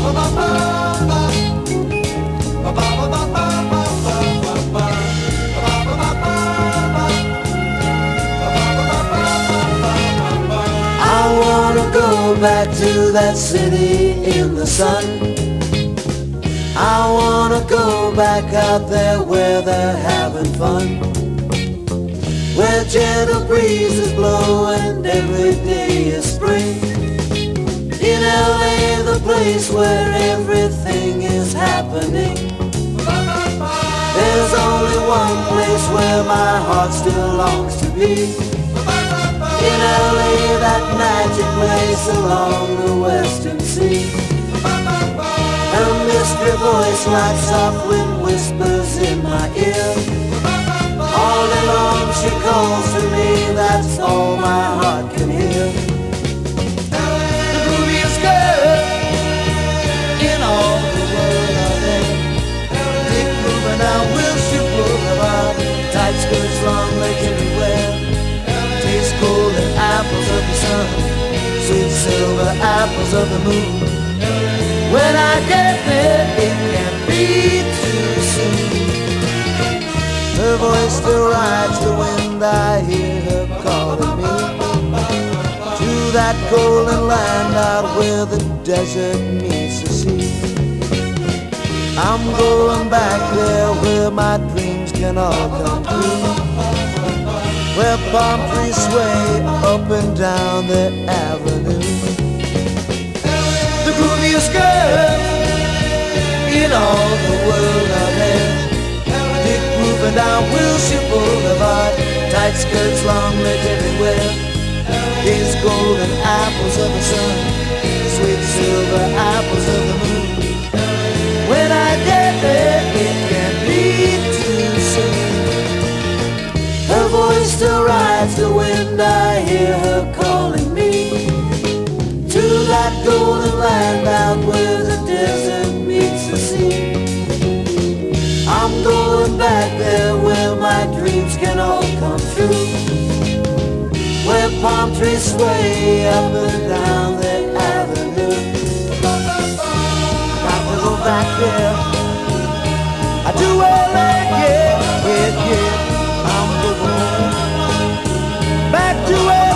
I wanna go back to that city in the sun. I wanna go back out there where they're having fun. Where gentle breezes blow and every day is place where everything is happening. There's only one place where my heart still longs to be. In LA, that magic place along the western sea. Her mystery voice like soft wind whispers apples of the moon. When I get there, it can't be too soon. Her voice still rides the wind, I hear her calling me to that golden land out where the desert meets the sea. I'm going back there where my dreams can all come true. Where palm trees sway up and down the avenue. Down Wilshire Boulevard, tight skirts, long legs everywhere. These golden apples of the sun, sweet silver apples of the moon. When I get there, it can't be too soon. Her voice still rides the wind, I hear her calling me to that golden land out where the desert meets the sea. I'm going back there can all come true. Where palm trees sway up and down the avenue. Got to go back there. I do well like yeah, yeah, yeah. I'm the one. Back to where.